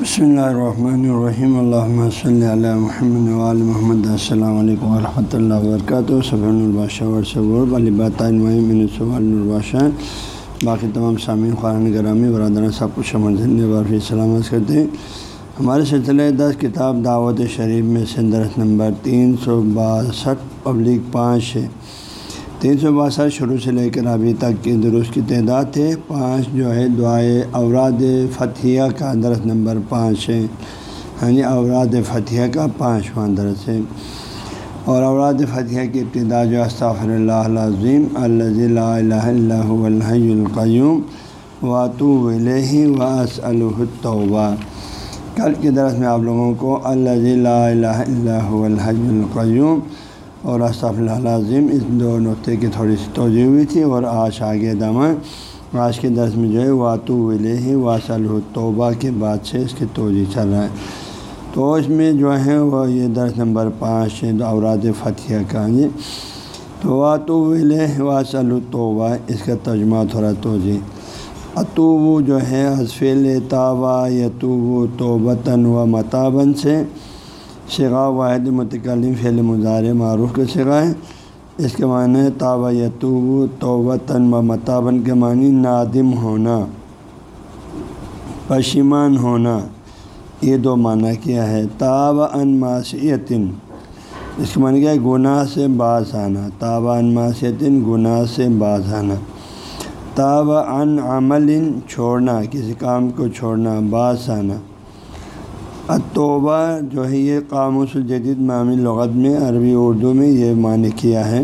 بسم اللہ الرحمن الرحیم اللہ صلی علیہ محمد علیہ محمد السلام علیکم ورحمۃ اللہ وبرکاتہ صبح الباشہ ورثہ علی باقی تمام سامعین خارن گرامی برادران سب کچھ بارفی سلامت کرتے ہیں ہمارے سلسلے دس کتاب دعوت شریف میں سے درخت نمبر تین سو باسٹھ پبلک پانچ ہے تین سو باسٹھ شروع سے لے کر ابھی تک کی درست کی تعداد ہے پانچ جو ہے دعائے اوراد فتحیہ کا درخت نمبر پانچ ہے۔ ہاں جی اوراد فتحیہ کا پانچواں درس ہے۔ اور اوراد فتحیہ کی ابتدا جو استغفر اللہ العظیم الہ اللہ الحی القیوم واتو ولیہ واس الطوبہ کل کے درس میں آپ لوگوں کو الہ اللہ الحی القیوم اور اصطف اللہ عظیم اس دو نقطے کی تھوڑی سی توجہ ہوئی تھی اور آج آگے دامہ آج کے درس میں جو ہے، واتو ولیہ واسل توبہ کے بعد سے اس کی توجہ چل رہا ہے۔ تو اس میں جو ہے، وہ یہ درس نمبر پانچ اوراد فتح کا۔ جی تو واتو ولیہ واسل توبہ، اس کا ترجمہ تھوڑا توجہ۔ اتوبو جو ہے حسفیل تابہ یتوبو توبتاً و متابن سے۔ شگا واحد متکلم فعل مظاہر معروف کے شگا ہے۔ اس کے معنی تاب یتوب توبتاً و متابن کے معنی نادم ہونا، پشیمان ہونا۔ یہ دو معنی کیا ہے تاب ان معاشیتن اس کے معنی کیا ہے، گناہ سے باز آنا۔ تاب ان معاشیتن گناہ سے باز آنا۔ تاب ان عمل چھوڑنا، کسی کام کو چھوڑنا، باز آنا۔ توبہ جو ہے یہ قاموس الجدید معامل لغت میں، عربی اردو میں یہ معنی کیا ہے۔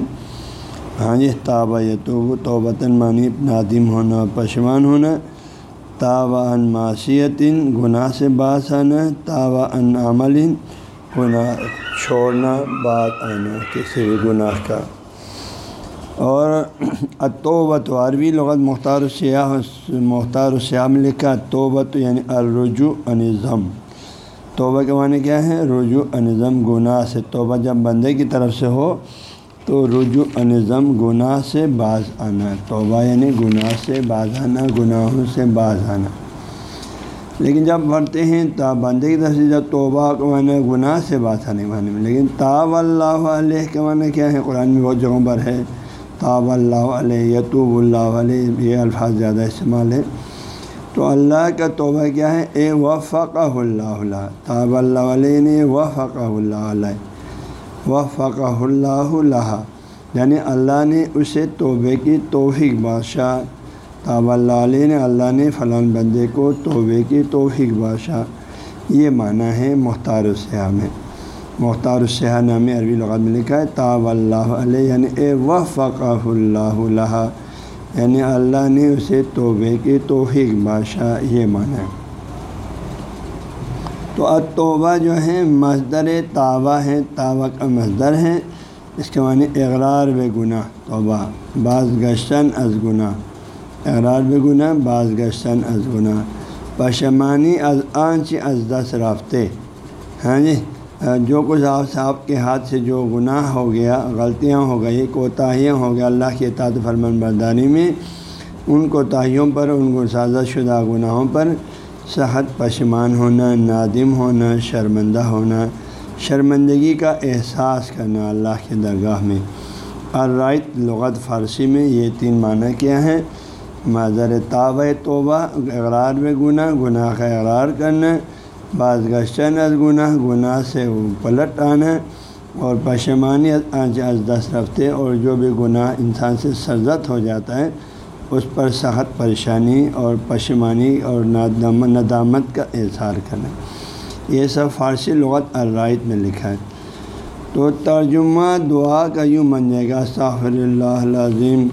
ہاں جی تابہ یہ تو توبتاً معنی نادم ہونا، پشمان ہونا۔ تابہ ان معاشیتن گناہ سے باس آنا۔ تابہ ان عمل گناہ چھوڑنا بات آنا، کسی بھی گناہ کا۔ اور اتوبت عربی لغت مختار السیاح مختار السیاح میں لکھا توبت یعنی الرجو انضم توبہ کے معنی کیا ہے؟ رجوع انضم گناہ سے۔ توبہ جب بندے کی طرف سے ہو تو رجوع انضم گناہ سے باز آنا۔ توبہ یعنی گناہ سے باز آنا، گناہوں سے باز آنا۔ لیکن جب پڑھتے ہیں تا بندے کی طرف سے جب توبہ کے معنی گناہ سے باز آنے کے معنی میں۔ لیکن تاب اللہ علیہ کے معنی کیا ہے؟ قرآن میں بہت جگہوں پر ہے۔ تاب اللہ علیہ، یتوب اللہ علیہ، یہ الفاظ زیادہ استعمال ہے تو اللہ کا توبہ کیا ہے؟ اے و فقہ اللہ تاب اللہ علیہ نے و فقہ اللہ علیہ و فقہ اللہ اللہ یعنی اللہ نے اسے توبے کی توفیق، بادشاہ، تاب اللہ علیہ نے اللہ نے فلاں بندے کو توبے کی توفیق، بادشاہ، یہ معنی ہے مختار السیاح میں۔ مختار السیاح نامی عربی لغت میں لکھا ہے، تاب اللہ علیہ یعنی اے و فقہ اللہ اللہ یعنی اللہ نے اسے توبے کی توفیق بادشاہ یہ مانا۔ ہے تو اتوبہ جو ہے مزدر تابہ ہے تابہ کا مزدر ہے۔ اس کے معنی اقرار بے گناہ، توبہ۔ بعض گشتن از گناہ۔ اقرار بے گناہ، بعض گشتن از گناہ۔ پشمانی از آنچ از دس رافتے ہاں جی؟ جو کچھ آپ صاحب کے ہاتھ سے جو گناہ ہو گیا، غلطیاں ہو گئی، کوتاہیاں ہو گیا، اللہ کے اطاعت فرمان برداری میں، ان کوتاہیوں پر، ان کو سازش شدہ گناہوں پر صحت پشمان ہونا، نادم ہونا، شرمندہ ہونا، شرمندگی کا احساس کرنا اللہ کے درگاہ میں۔ الرائط لغت فارسی میں یہ تین معنی کیا ہے معذر تاب توبہ، اقرار میں گناہ گناہ کا اقرار کرنا بعض گشتن از گناہ گناہ سے پلٹ آنا اور پشمانی از دست رفتے اور جو بھی گناہ انسان سے سرزت ہو جاتا ہے، اس پر سخت پریشانی اور پشمانی اور ندامت کا اظہار کرنا۔ یہ سب فارسی لغت الرائط میں لکھا ہے۔ تو ترجمہ دعا کا یوں بن جائے گا، استغفر اللہ العظیم،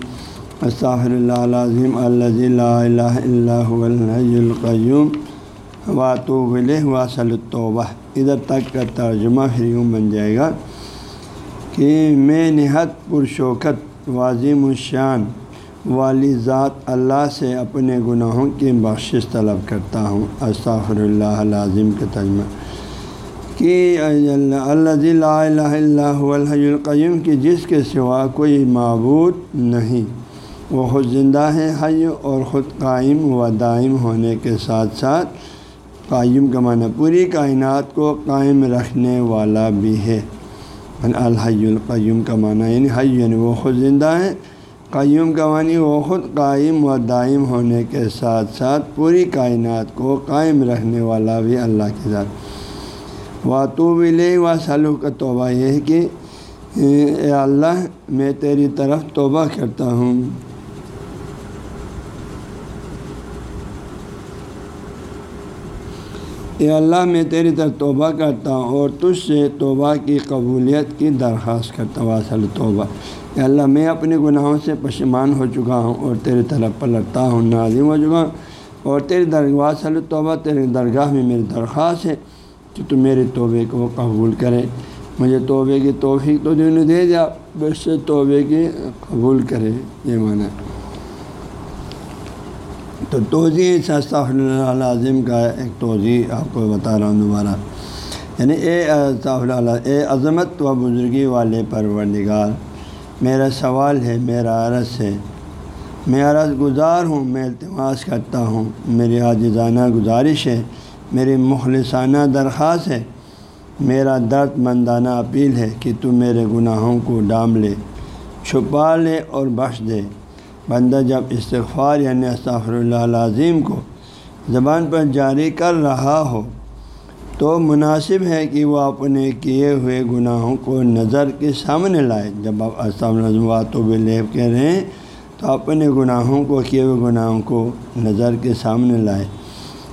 استغفر اللہ العظیم اللہ اللہ القیوم۔ واتو ولہ واصل الطوبہ ادھر تک کا ترجمہ پھر یوں بن جائے گا کہ میں نہت پرشوکت واضم الشان والی ذات اللہ سے اپنے گناہوں کی بخشش طلب کرتا ہوں۔ استغفر اللہ العظیم کا ترجمہ۔ کہ اللہ الہ اللہ الحی القیم کی جس کے سوا کوئی معبود نہیں۔ وہ خود زندہ ہے، حی اور خود قائم و دائم ہونے کے ساتھ ساتھ قائم کا معنی پوری کائنات کو قائم رکھنے والا بھی ہے۔ الحی القیوم کا معنی یعنی حی یعنی وہ خود زندہ ہے قیوم کا معنی، وہ خود قائم و دائم ہونے کے ساتھ ساتھ پوری کائنات کو قائم رکھنے والا بھی اللہ کے ذات۔ واتو و سلو کا توبہ یہ ہے کہ، اے اللہ، میں تیری طرف توبہ کرتا ہوں۔ اے اللہ، میں تیری طرف توبہ کرتا ہوں اور تجھ سے توبہ کی قبولیت کی درخواست کرتا ہوں۔ اصل توبہ۔ اے اللہ، میں اپنے گناہوں سے پشمان ہو چکا ہوں اور تیری طرف پلٹتا ہوں، نازم ہو چکا ہوں۔ اور تیری درگاہ صلی توبہ، تیرے درگاہ میں میری درخواست ہے کہ تو میرے توبے کو قبول کرے۔ مجھے توبے کی توفیق تو دن دے دیا، بس سے توبے کی قبول کرے، یہ معنی تو توضیع استاف اللہ عظیم کا ایک توضیع آپ کو بتا رہا ہوں دوبارہ۔ یعنی اے استاف اللہ اے عظمت و بزرگی والے پروردگار، میرا سوال ہے، میرا عرض ہے۔ میں عرض گزار ہوں، میں التماس کرتا ہوں۔ میری عاجزانہ گزارش ہے، میری مخلصانہ درخواست ہے۔ میرا درد مندانہ اپیل ہے کہ تو میرے گناہوں کو ڈام لے، چھپا لے اور بخش دے۔ بندہ جب استغفار یعنی استغفر اللہ عظیم کو زبان پر جاری کر رہا ہو، تو مناسب ہے کہ وہ اپنے کیے ہوئے گناہوں کو نظر کے سامنے لائے۔ جب آپ استعمال تو بے لیب کہہ رہے ہیں، تو اپنے گناہوں کو، کیے ہوئے گناہوں کو نظر کے سامنے لائے۔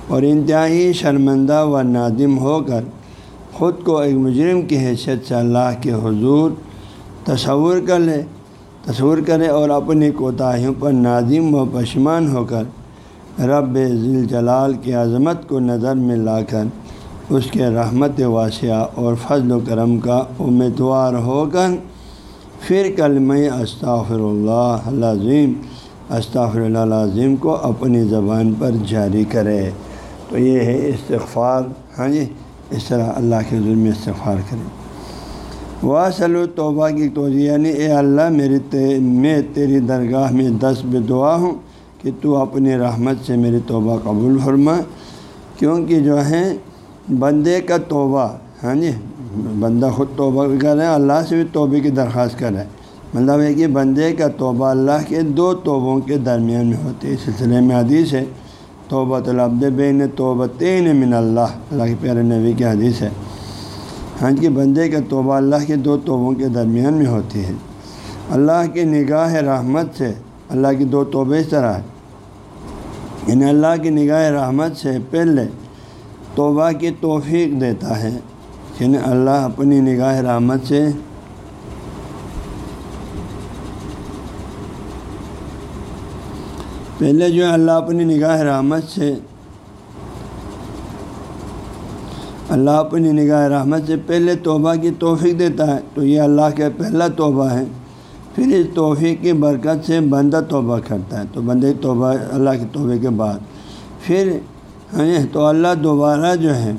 اور انتہائی شرمندہ و نادم ہو کر خود کو ایک مجرم کی حیثیت سے اللہ کے حضور تصور کر لے۔ تصور کرے اور اپنی کوتاہیوں پر نادم و پشمان ہو کر رب ذیل جلال کی عظمت کو نظر میں لا کر اس کے رحمت واسعہ اور فضل و کرم کا امیدوار ہو کر پھر کلمہ استغفر اللہ العظیم استغفر اللہ عظیم کو اپنی زبان پر جاری کرے۔ تو یہ ہے استغفار۔ ہاں جی اس طرح اللہ کے ظلم میں استغفار کرے واصل و توبہ کی توجہ یعنی اے اللہ میری تے، میں تیری درگاہ میں دس بے دعا ہوں کہ تو اپنی رحمت سے میری توبہ قبول فرما۔ کیونکہ جو ہے بندے کا توبہ ہاں جی بندہ خود توبہ بھی کر رہا ہے اللہ سے بھی توبے کی درخواست کر رہا ہے مطلب ہے کہ بندے کا توبہ اللہ کے دو توبوں کے درمیان میں ہوتی ہے اس سلسلے میں حدیث ہے توبہ طلب بین توبہ تین من اللہ۔ اللہ کے پیارے نبی کی حدیث ہے۔ ہاں کہ بندے کا توبہ اللہ کے دو توبوں کے درمیان میں ہوتی ہے۔ اللہ کی نگاہ رحمت سے اللہ کی دو توبے اس طرح ہے یعنی اللہ کی نگاہ رحمت سے پہلے توبہ کی توفیق دیتا ہے۔ یعنی اللہ اپنی نگاہ رحمت سے پہلے جو ہے اللہ اپنی نگاہ رحمت سے اللہ اپنی نگاہ رحمت سے پہلے توبہ کی توفیق دیتا ہے، تو یہ اللہ کا پہلا توبہ ہے۔ پھر اس توفیق کی برکت سے بندہ توبہ کرتا ہے، تو بندے توبہ، اللہ کے توبے کے بعد۔ پھر ہاں تو اللہ دوبارہ جو ہے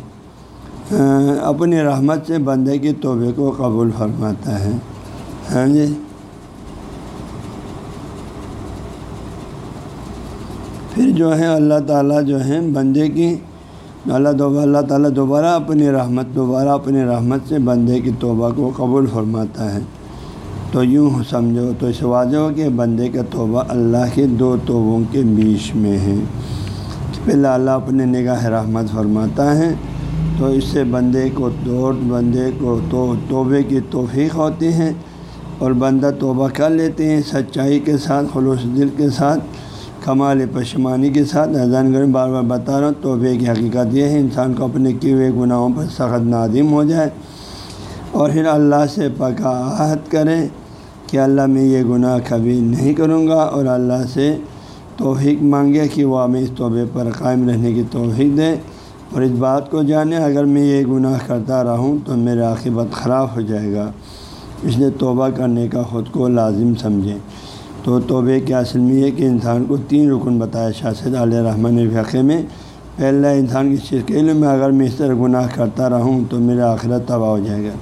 ہاں، اپنی رحمت سے بندے کی توبے کو قبول فرماتا ہے۔ ہاں جی۔ پھر جو ہے، اللہ تعالیٰ جو ہے، بندے کی اللہ دوبارہ اللہ تعالیٰ دوبارہ اپنی رحمت دوبارہ اپنی رحمت سے بندے کی توبہ کو قبول فرماتا ہے۔ تو یوں سمجھو، تو اس واضح ہو کہ بندے کا توبہ اللہ کے دو توبوں کے بیچ میں ہے۔ پہلے اللہ اپنے نگاہ رحمت فرماتا ہے، تو اس سے بندے کو دوڑ بندے کو تو توبے کی توفیق ہوتی ہیں اور بندہ توبہ کر لیتے ہیں، سچائی کے ساتھ، خلوص دل کے ساتھ۔ کمال پشمانی کے ساتھ اذان گڑھ بار بار بتا رہا ہوں توبے کی حقیقت یہ ہے، انسان کو اپنے کیے ہوئے گناہوں پر سخت نادم ہو جائے۔ اور پھر اللہ سے پکا عہد کریں کہ اللہ میں یہ گناہ کبھی نہیں کروں گا اور اللہ سے توفیق مانگے کہ وہ ہمیں اس توبے پر قائم رہنے کی توفیق دے۔ اور اس بات کو جانے، اگر میں یہ گناہ کرتا رہوں تو میرا عاقبت خراب ہو جائے گا۔ اس لیے توبہ کرنے کا خود کو لازم سمجھیں۔ تو توبے کے اصل میں یہ کہ انسان کو تین رکن بتایا شاست علیہ رحمٰن فقے میں پہلا، انسان کی چیز کے علم میں اگر میں اس طرح گناہ کرتا رہوں تو میرا آخرت تباہ ہو جائے گا۔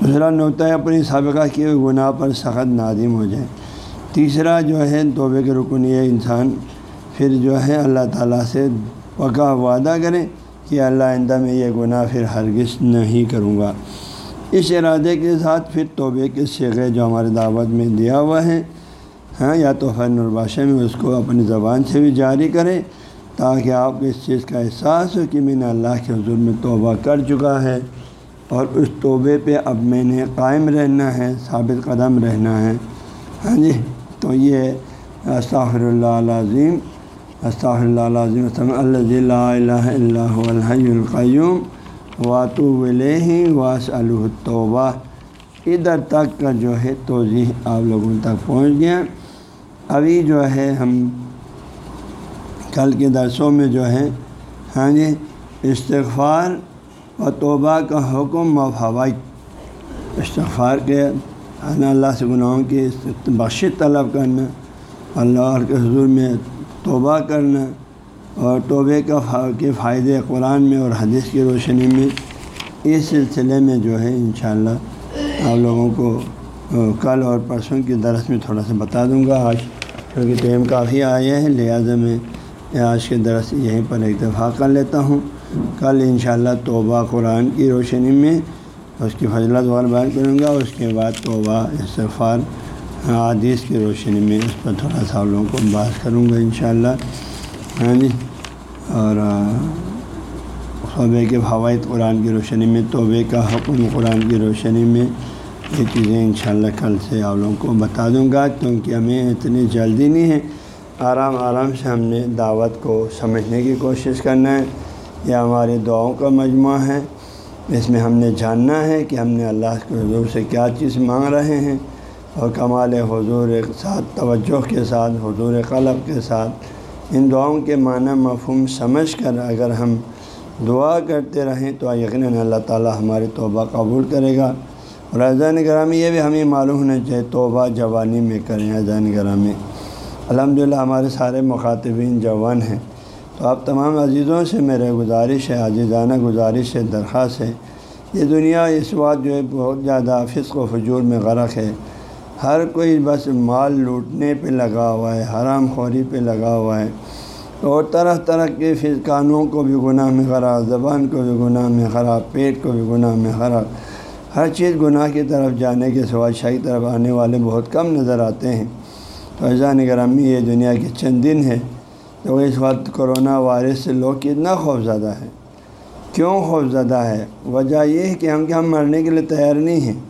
دوسرا نقطۂ اپنی سابقہ کیے ہوئے گناہ پر سخت نادم ہو جائے تیسرا جو ہے توبے کے رکن یہ انسان پھر جو ہے اللہ تعالیٰ سے پکا وعدہ کریں کہ اللہ آئندہ میں یہ گناہ پھر ہرگز نہیں کروں گا۔ اس ارادے کے ساتھ پھر توبے کے سگے جو ہمارے دعوت میں دیا ہوا ہے۔ ہاں یا تو فن الباشہ میں اس کو اپنی زبان سے بھی جاری کریں تاکہ آپ کو اس چیز کا احساس ہو کہ میں نے اللہ کے حضور میں توبہ کر چکا ہے اور اس توبے پہ اب میں نے قائم رہنا ہے، ثابت قدم رہنا ہے۔ ہاں جی تو یہ استاخر اللہ عظیم استاخر اللہ عظیم اللہ الہ اللہ الحی القیوم۔ واتو ولیہ واس الطوبہ ادھر تک کا جو ہے توضیح آپ لوگوں تک پہنچ گیا۔ ابھی جو ہے ہم کل کے درسوں میں جو ہے ہاں جی استغفار و توبہ کا حکم و فوائد۔ استغفار کے اللہ سے گناہوں کی بخش طلب کرنا، اللہ کے حضور میں توبہ کرنا اور توبے کا کے فائدے قرآن میں اور حدیث کی روشنی میں، اس سلسلے میں جو ہے انشاءاللہ آپ لوگوں کو کل اور پرسوں کی درس میں تھوڑا سا بتا دوں گا۔ آج کیونکہ ٹیم کافی آئے ہیں، لہٰذا میں آج کے درس یہیں پر اتفاق کر لیتا ہوں۔ کل انشاءاللہ توبہ قرآن کی روشنی میں اس کی فضلت وال بیان کروں گا، اس کے بعد توبہ استفار حادیث کی روشنی میں اس پر تھوڑا سا لوگوں کو بات کروں گا انشاءاللہ۔ ہاں جی اور صوبے کے فوائد قرآن کی روشنی میں، توبے کا حکم قرآن کی روشنی میں۔ یہ چیزیں انشاءاللہ کل سے آپ لوگوں کو بتا دوں گا کیونکہ ہمیں اتنی جلدی نہیں ہے۔ آرام آرام سے ہم نے دعوت کو سمجھنے کی کوشش کرنا ہے۔ یہ ہماری دعاؤں کا مجموعہ ہے۔ اس میں ہم نے جاننا ہے کہ ہم نے اللہ کے حضور سے کیا چیز مانگ رہے ہیں۔ اور کمال حضور کے ساتھ، توجہ کے ساتھ، حضور قلب کے ساتھ ان دعاؤں کے معنی مفہوم سمجھ کر اگر ہم دعا کرتے رہیں تو یقیناً اللہ تعالیٰ ہماری توبہ قبول کرے گا۔ اور اذان گرامی یہ بھی ہمیں معلوم ہونا چاہیے، توبہ جوانی میں کریں اذان گرامی۔ الحمد للہ ہمارے سارے مخاطبین جوان ہیں۔ تو آپ تمام عزیزوں سے میرے گزارش ہے، عزیزانہ گزارش ہے، درخواست ہے۔ یہ دنیا اس وقت جو ہے، بہت زیادہ فسق و فجور میں غرق ہے۔ ہر کوئی بس مال لوٹنے پہ لگا ہوا ہے، حرام خوری پہ لگا ہوا ہے۔ اور طرح طرح کے کانوں کو بھی گناہ میں خراب زبان کو بھی گناہ میں خراب پیٹ کو بھی گناہ میں خراب ہر چیز گناہ کی طرف جانے کے سوا شاہی طرف آنے والے بہت کم نظر آتے ہیں۔ تو ایسا نگرامی یہ دنیا کے چند دن ہے تو اس وقت کرونا وائرس سے لوگ کتنا خوف زدہ ہے کیوں خوف زدہ ہے؟ وجہ یہ ہے کہ ہم کہ ہم مرنے کے لیے تیار نہیں ہیں۔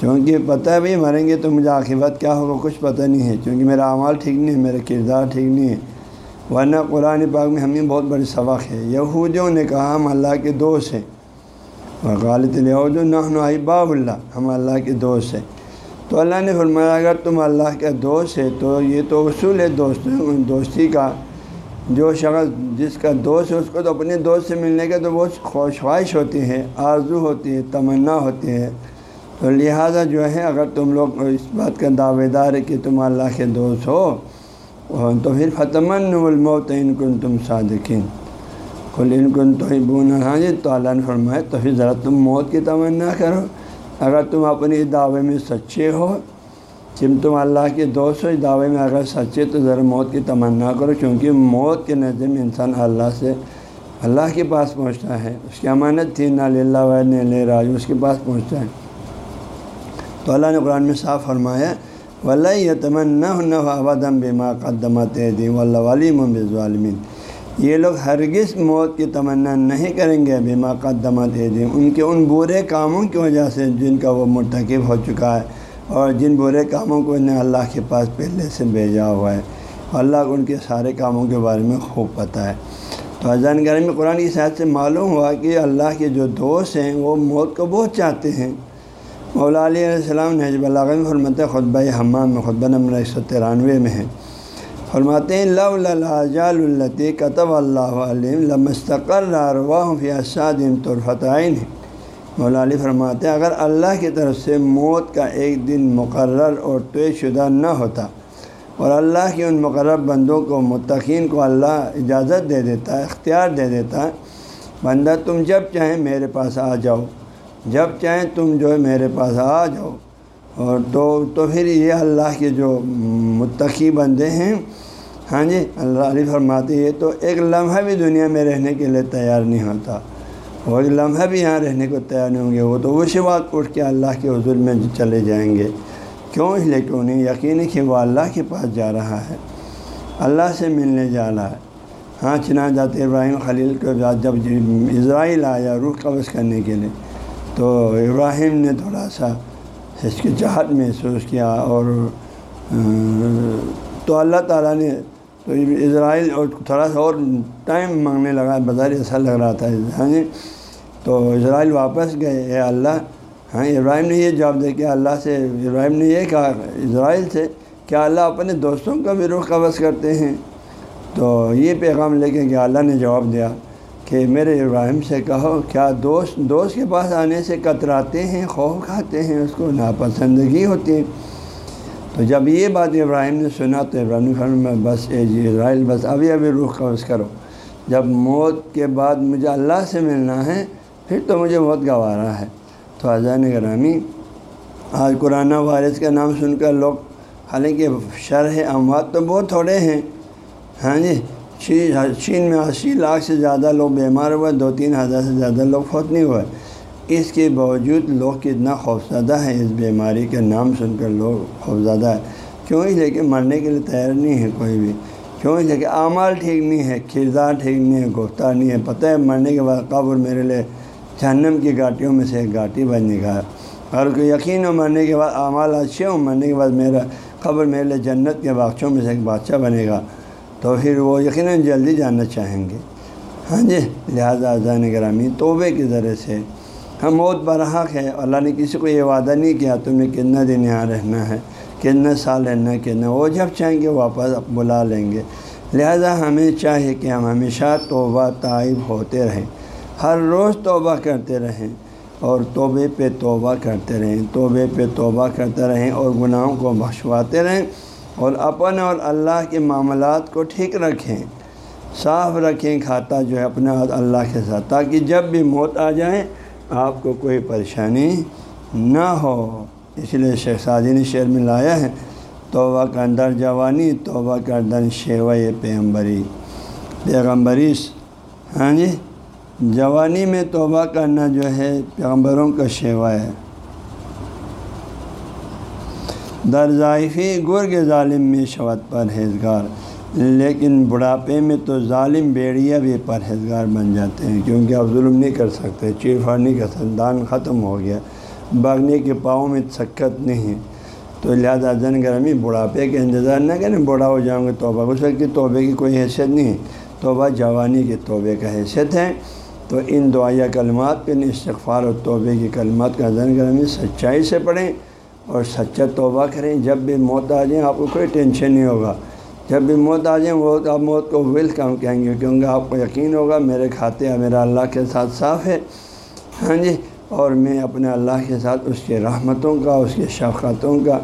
کیونکہ پتہ ہے بھائی مریں گے تو مجھے عاقبت کیا ہوگا؟ کچھ پتہ نہیں ہے۔ کیونکہ میرا اعمال ٹھیک نہیں ہے، میرا کردار ٹھیک نہیں ہے۔ ورنہ قرآن پاک میں ہمیں بہت بڑی سبق ہے یہودیوں نے کہا ہم اللہ کے دوست ہیں۔ اور غالط نہ باب اللہ، ہم اللہ کے دوست ہیں۔ تو اللہ نے فرمایا، اگر تم اللہ کا دوست ہے تو یہ تو اصول ہے دوست، دوستی کا۔ جو شخص جس کا دوست ہے، اس کو تو اپنے دوست سے ملنے کا تو بہت خوش خواہش ہوتی ہے، آرزو ہوتی ہے، تمنا ہوتی ہے۔ تو لہٰذا جو ہے، اگر تم لوگ اس بات کا دعوے دار ہے کہ تم اللہ کے دوست ہو، تو پھر فتمن الموت ان کن تم صادقین کل ان کن تو ہاں جی تو اللہ نے فرمایا تو پھر ذرا تم موت کی تمنا کرو۔ اگر تم اپنی دعوے میں سچے ہو جب تم اللہ کے دوست ہو اس دعوے میں اگر سچے، تو ذرا موت کی تمنا کرو۔ کیونکہ موت کے نظر میں انسان اللہ سے، اللہ کے پاس پہنچتا ہے۔ اس کی امانت تھی، نہ اللہ نے راج اس کے پاس پہنچتا ہے۔ تو اللہ نے قرآن میں صاف فرمایا ولہ یہ تمنا نہ ابدم بیما قدمت دی و علیم ظالمین یہ لوگ ہرگز موت کی تمنا نہیں کریں گے بیما قدمت دیں ان کے ان برے کاموں کی وجہ سے جن کا وہ مرتکب ہو چکا ہے اور جن برے کاموں کو انہیں اللہ کے پاس پہلے سے بھیجا ہوا ہے۔ اللہ کو ان کے سارے کاموں کے بارے میں خوب پتہ ہے۔ تو اذان گرمی میں قرآن کی صحت سے معلوم ہوا کہ اللہ کے جو دوست ہیں، وہ موت کو بہت چاہتے ہیں۔ مولا علیہ السلام نجب اللہ میں فرمت خطبہ حمام میں، خطبہ نمبر ایک سو ترانوے میں ہے۔ فرماتے ہیں لجال التی کتب اللہ علم لمستقر فی اسادم طرفتعین مولا علی فرماتے ہیں، اگر اللہ کی طرف سے موت کا ایک دن مقرر اور طے شدہ نہ ہوتا اور اللہ کے ان مقرر بندوں کو، متقین کو اللہ اجازت دے دیتا ہے اختیار دے دیتا ہے بندہ تم جب چاہیں میرے پاس آ جاؤ، جب چاہیں تم جو ہے میرے پاس آ جاؤ۔ اور تو تو پھر یہ اللہ کے جو متقی بندے ہیں ہاں جی اللہ علی فرماتے یہ تو ایک لمحہ بھی دنیا میں رہنے کے لیے تیار نہیں ہوتا۔ اور ایک لمحہ بھی یہاں رہنے کو تیار نہیں ہوں گے، وہ تو اسی وقت اٹھ کے اللہ کے حضور میں چلے جائیں گے۔ کیوں؟ اس لیے کیوں نہیں یقینی کہ وہ اللہ کے پاس جا رہا ہے۔ اللہ سے ملنے جا رہا ہے۔ ہاں چنا جاتے ابراہیم خلیل کو جب اسرائیل آیا روح قبض کرنے کے لیے، تو ابراہیم نے تھوڑا سا ہچکچاہٹ محسوس کیا اور تو اللہ تعالیٰ نے تو اسرائیل اور تھوڑا سا اور ٹائم مانگنے لگا، بظاہر ایسا لگ رہا تھا۔ ہاں جی؟ تو اسرائیل واپس گئے، اے اللہ۔ ہاں ابراہیم نے یہ جواب دے کہ اللہ سے، ابراہیم نے یہ کہا، اسرائیل سے کیا اللہ اپنے دوستوں کا بھی رخ قبض کرتے ہیں۔ تو یہ پیغام لے کے کہ اللہ نے جواب دیا۔ کہ میرے ابراہیم سے کہو، کیا دوست دوست کے پاس آنے سے کتراتے ہیں، خوف کھاتے ہیں، اس کو ناپسندگی ہوتی؟ ہے تو جب یہ بات ابراہیم نے سنا تو ابراہیم خان بس اے جی اسرائیل، بس ابھی ابھی روح قبض کرو۔ جب موت کے بعد مجھے اللہ سے ملنا ہے، پھر تو مجھے بہت گوارا ہے۔ تو اذان گرامی، آج قرآن وارث کا نام سن کر لوگ، حالانکہ شرح اموات تو بہت تھوڑے ہیں۔ ہاں جی؟ چین میں اسی لاکھ سے زیادہ لوگ بیمار ہوئے، دو تین ہزار سے زیادہ لوگ فوت نہیں ہوئے۔ اس کے باوجود لوگ کتنا خوفزدہ ہے اس بیماری کے نام سن کر لوگ خوفزدہ ہے کیوں اس لیے کہ مرنے کے لیے تیار نہیں ہے کوئی بھی۔ کیوں اس لیے کہ اعمال ٹھیک نہیں ہے کردار ٹھیک نہیں ہے گفتار نہیں ہے پتہ ہے مرنے کے بعد قبر میرے لیے جہنم کی گاٹیوں میں سے ایک گاٹی بننے کا اور کوئی یقین ہو مرنے کے بعد اعمال اچھے ہوں، مرنے کے بعد میرا قبر میرے لیے جنت کے باغچوں میں سے ایک بادشاہ بنے گا۔ تو پھر وہ یقیناً جلدی جاننا چاہیں گے۔ ہاں جی لہٰذا اذان گرامی توبے کے ذریعے سے۔ ہم موت برحق ہے۔ اللہ نے کسی کو یہ وعدہ نہیں کیا، تم نے کتنا دن یہاں رہنا ہے، کتنا سال رہنا ہے، کتنا۔ وہ جب چاہیں گے واپس بلا لیں گے۔ لہذا ہمیں چاہیے کہ ہم ہمیشہ توبہ طائب ہوتے رہیں۔ ہر روز توبہ کرتے رہیں اور توبے پہ توبہ کرتے رہیں، توبے پہ توبہ کرتے رہیں اور گناہوں کو بخشواتے رہیں۔ اور اپنے اور اللہ کے معاملات کو ٹھیک رکھیں، صاف رکھیں، کھاتا جو ہے اپنا اللہ کے ساتھ، تاکہ جب بھی موت آ جائیں آپ کو کوئی پریشانی نہ ہو۔ اس لیے شیخ سعدی نے شعر میں لایا ہے، توبہ کا اندر جوانی، توبہ کا اندر شیو پیغمبری۔ پیغمبری ہاں جی جوانی میں توبہ کرنا جو ہے، پیغمبروں کا شیوا ہے۔ در ذائفی گرگ ظالم میں شوت پرہیزگار، لیکن بڑھاپے میں تو ظالم بیڑیا بھی پرہیزگار بن جاتے ہیں، کیونکہ اب ظلم نہیں کر سکتے چیر پھاڑ نہیں کر سکتے، دان ختم ہو گیا باغنے کے پاؤں میں سکت نہیں۔ ہے تو لہٰذا زن گرمی بڑھاپے کے انتظار نہ کریں بوڑھا ہو جاؤں گے توبہ۔ اس وقت کی توبے کی کوئی حیثیت نہیں ہے، توبہ جوانی کے توبے کا حیثیت ہے۔ تو ان دعائیہ کلمات پہ استغفار اور توبے کی کلمات کا زن گرمی سچائی سے پڑھیں۔ اور سچا توبہ کریں۔ جب بھی موت آ جائیں آپ کو کوئی ٹینشن نہیں ہوگا۔ جب بھی موت آ جائیں وہ آپ موت کو ویلکم کہیں گے، کیونکہ آپ کو یقین ہوگا، میرے کھاتے میرا اللہ کے ساتھ صاف ہے۔ ہاں جی؟ اور میں اپنے اللہ کے ساتھ اس کے رحمتوں کا، اس کے شفقتوں کا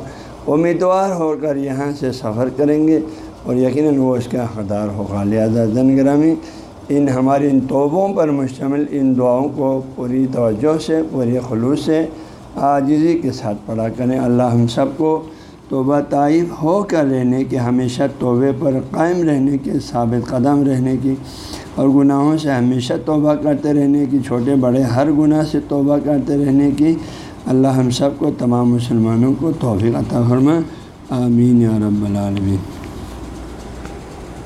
امیدوار ہو کر یہاں سے سفر کریں گے۔ اور یقیناً وہ اس کا حقدار ہوگا۔ لہٰذا زن گرامی، ان ہماری ان توبوں پر مشتمل ان دعاؤں کو پوری توجہ سے، پوری خلوص سے عاجزی کے ساتھ پڑھا کریں۔ اللہ ہم سب کو توبہ طائف ہو کر رہنے کے، ہمیشہ توبے پر قائم رہنے کے، ثابت قدم رہنے کی اور گناہوں سے ہمیشہ توبہ کرتے رہنے کی، چھوٹے بڑے ہر گناہ سے توبہ کرتے رہنے کی۔ اللہ ہم سب کو تمام مسلمانوں کو توفیق عطا فرما آمین یا رب العالمین۔